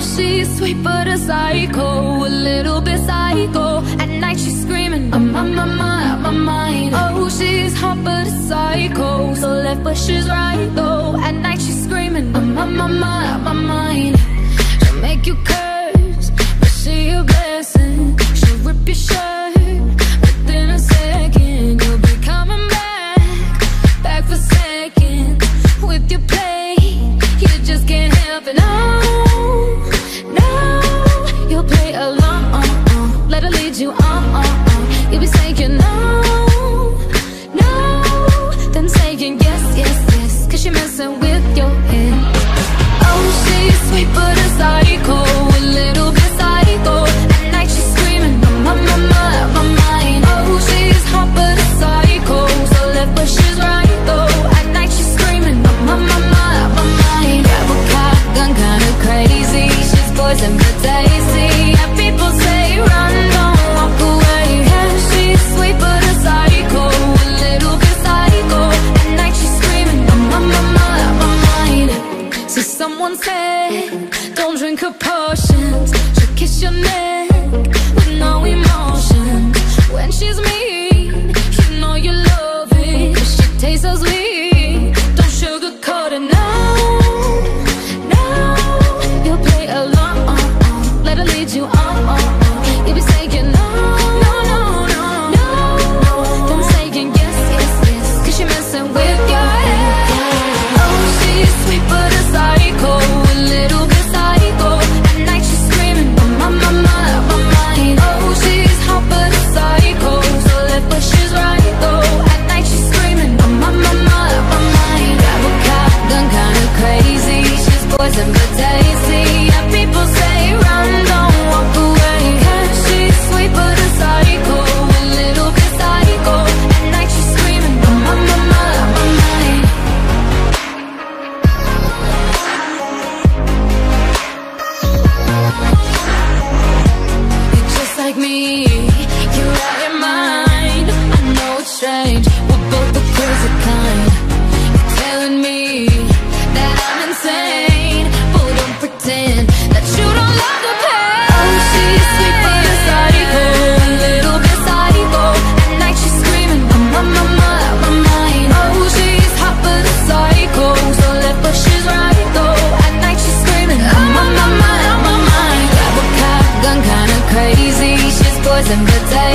she's sweet but a psycho, a little bit psycho. At night she's screaming, I'm on my mind, my mind. Oh, she's hot but a psycho, so left but she's right though. At night she's screaming, I'm on my mind, my mind. She'll make you curse. a potion 怎可再？